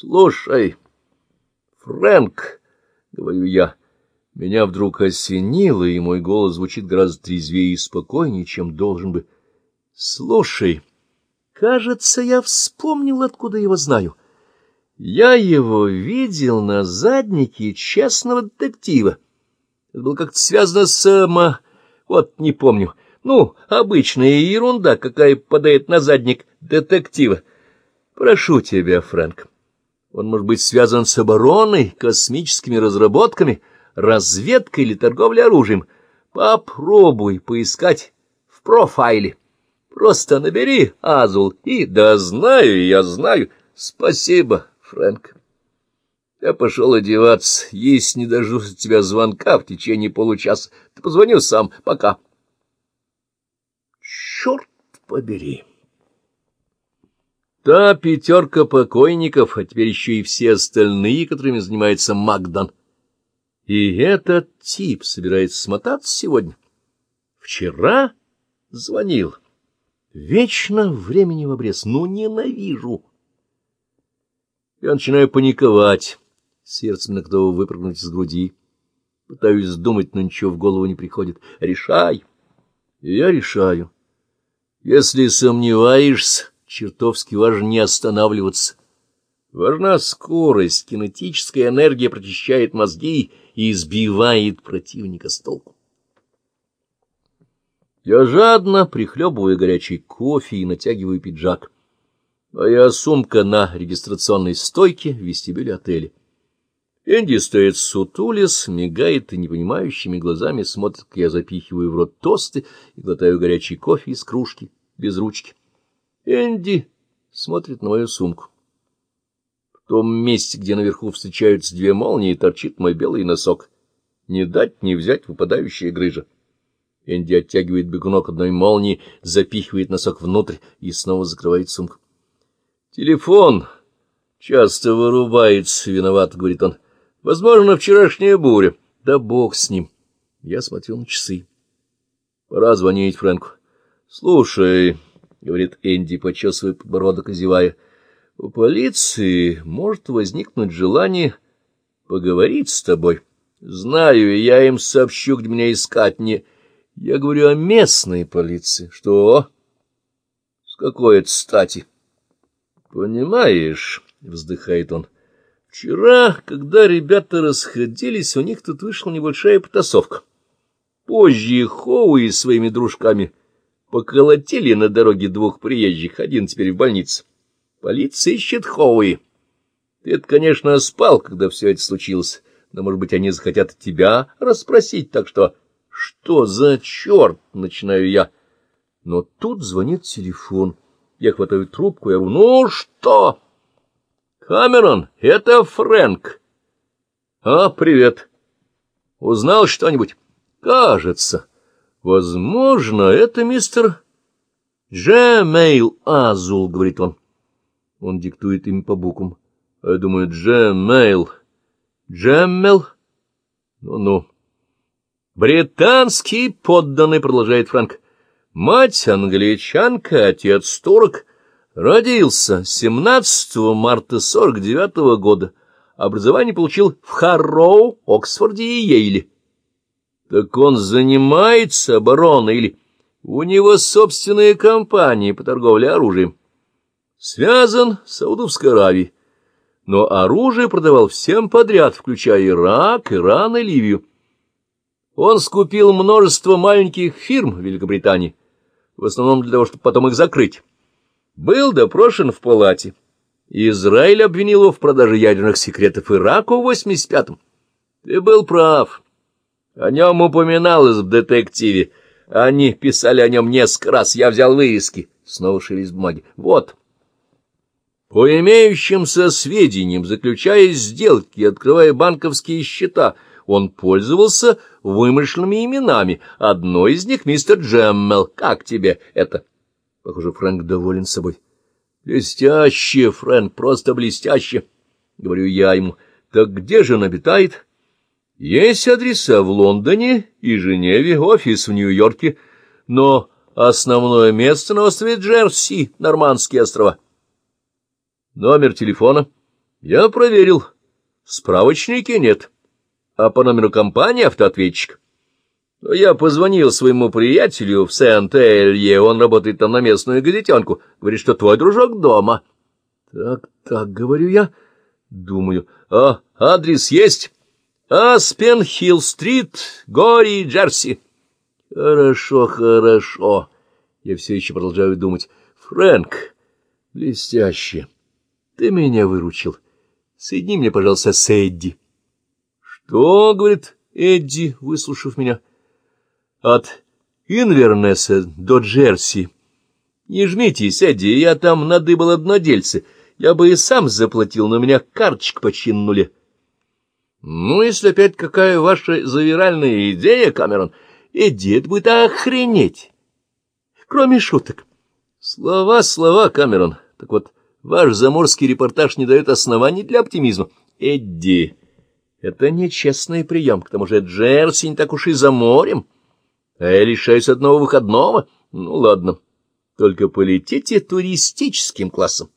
Слушай, Фрэнк, — говорю я, — меня вдруг осенило, и мой голос звучит гораздо трезвее и спокойнее, чем должен бы. Слушай, кажется, я вспомнил, откуда его знаю. Я его видел на заднике честного детектива. Это было как-то связано с... Эм, вот, не помню. Ну, обычная ерунда, какая подает на задник детектива. Прошу тебя, Фрэнк. Он может быть связан с обороной, космическими разработками, разведкой или торговлей оружием. Попробуй поискать в профайле. Просто набери Азул и... Да знаю, я знаю. Спасибо, Фрэнк. Я пошел одеваться. Если не дождусь от тебя звонка в течение получаса, ты позвоню сам. Пока. Черт побери! Та пятерка покойников, а теперь еще и все остальные, которыми занимается Магдан. И этот тип собирается смотаться сегодня. Вчера звонил. Вечно времени в обрез. Ну, ненавижу. Я начинаю паниковать. Сердце на кто выпрыгнуть из груди. Пытаюсь думать, но ничего в голову не приходит. Решай. И я решаю. Если сомневаешься чертовски важно не останавливаться. Важна скорость, кинетическая энергия прочищает мозги и избивает противника с толку. Я жадно прихлебываю горячий кофе и натягиваю пиджак. Моя сумка на регистрационной стойке в вестибюле отеля. Энди стоит сутулис, мигает и непонимающими глазами смотрит, как я запихиваю в рот тосты и глотаю горячий кофе из кружки без ручки. Энди смотрит на мою сумку. В том месте, где наверху встречаются две молнии, торчит мой белый носок. Не дать, не взять выпадающая грыжа. Энди оттягивает бегунок одной молнии, запихивает носок внутрь и снова закрывает сумку. Телефон часто вырубается, виноват, — говорит он. Возможно, вчерашняя буря. Да бог с ним. Я смотрю на часы. Пора звонить Фрэнку. Слушай... — говорит Энди, почесывая подбородок и зевая. — У полиции может возникнуть желание поговорить с тобой. Знаю, я им сообщу, где меня искать. Не... Я говорю о местной полиции. Что? С какой это стати? Понимаешь, — вздыхает он, — вчера, когда ребята расходились, у них тут вышла небольшая потасовка. Позже Хоуи своими дружками Поколотили на дороге двух приезжих, один теперь в больнице. Полиция ищет Хоуи. Ты конечно, спал, когда все это случилось, но, может быть, они захотят тебя расспросить, так что... Что за черт? — начинаю я. Но тут звонит телефон. Я хватаю трубку и говорю, ну что? Камерон, это Фрэнк. А, привет. Узнал что-нибудь? Кажется. Возможно, это мистер Джемейл Азул, — говорит он. Он диктует им по буквам. А я думаю, Джемейл. Джеммел? Ну-ну. Британский подданный, — продолжает Франк. Мать англичанка, отец турок. Родился 17 марта 49 -го года. Образование получил в Харроу, Оксфорде и Йейле. Так он занимается обороной или у него собственная компания по торговле оружием? Связан с Саудовской Аравией, но оружие продавал всем подряд, включая Ирак, Иран и Ливию. Он скупил множество маленьких фирм в Великобритании, в основном для того, чтобы потом их закрыть. Был допрошен в палате. Израиль обвинил его в продаже ядерных секретов Ираку в 85-м. Ты был прав. О нем упоминалось в детективе. Они писали о нем несколько раз. Я взял вырезки. Снова шились бумаги. Вот. По имеющимся сведениям, заключая сделки и открывая банковские счета, он пользовался вымышленными именами. Одно из них — мистер Джеммел. Как тебе это? Похоже, Фрэнк доволен собой. Блестяще, Фрэнк, просто блестяще, — говорю я ему. Так где же он обитает? — есть адреса в Лондоне и Женеве, офис в Нью-Йорке, но основное место на острове Джерси, Нормандские острова. Номер телефона Я проверил. Справочники нет. А по номеру компании автоответчик. Я позвонил своему приятелю в Сент-Элье, он работает там на местную газетенку. Говорит, что твой дружок дома. Так, так, говорю я. Думаю, а адрес есть? Аспен-Хилл-стрит, Гори, Джерси. Хорошо, хорошо. Я все еще продолжаю думать. Фрэнк, блестяще. Ты меня выручил. Соедини мне, пожалуйста, с Эдди. Что, говорит Эдди, выслушав меня? От Инвернеса до Джерси. Не жмитесь, Эдди, я там надыбал однодельцы. Я бы и сам заплатил, но меня карточка нуле. Ну, если опять какая ваша завиральная идея, Камерон, Эдди, это будет охренеть. Кроме шуток. Слова, слова, Камерон. Так вот, ваш заморский репортаж не дает оснований для оптимизма. Эдди, это нечестный прием. К тому же Джерси не так уж и за морем. А я лишаюсь одного выходного. Ну, ладно. Только полетите туристическим классом.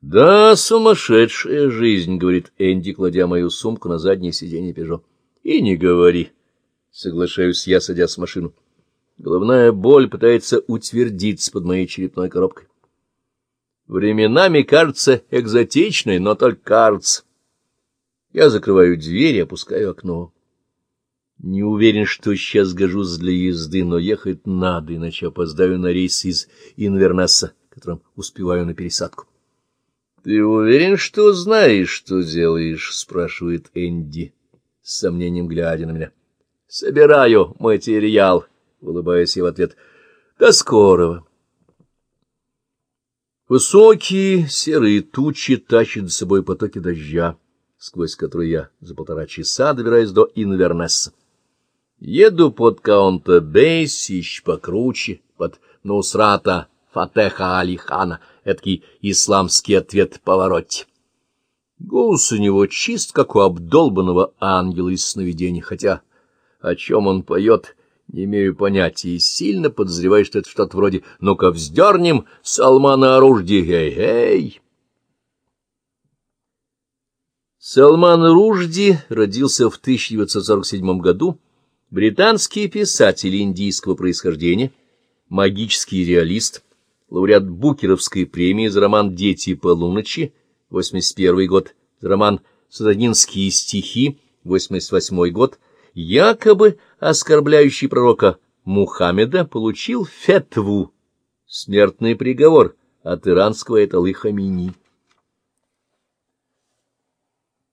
«Да, сумасшедшая жизнь», — говорит Энди, кладя мою сумку на заднее сиденье Пежо. «И не говори», — соглашаюсь я, садясь в машину. Головная боль пытается утвердиться под моей черепной коробкой. Временами кажется экзотичной, но только кажется. Я закрываю дверь и опускаю окно. Не уверен, что сейчас гожусь для езды, но ехать надо, иначе опоздаю на рейс из Инвернесса, которым успеваю на пересадку. — Ты уверен, что знаешь, что делаешь? — спрашивает Энди, с сомнением глядя на меня. — Собираю материал, — улыбаясь я в ответ. — До скорого. Высокие серые тучи тащат за собой потоки дождя, сквозь которые я за полтора часа добираюсь до Инвернесса. Еду под Каунта-Бей, сищ покруче, под Нусрата Фатеха Алихана, эдакий исламский ответ повороте. Голос у него чист, как у обдолбанного ангела из сновидений, хотя о чем он поет, не имею понятия, и сильно подозреваю, что это что-то вроде «Ну-ка вздернем Салмана Ружди, эй-эй!» Салман Ружди родился в 1947 году, британский писатель индийского происхождения, магический реалист, лауреат Букеровской премии за роман «Дети полуночи», 81 год, за роман «Сатанинские стихи», 88 год, якобы оскорбляющий пророка Мухаммеда, получил фетву, смертный приговор от иранского Эталы Хамини.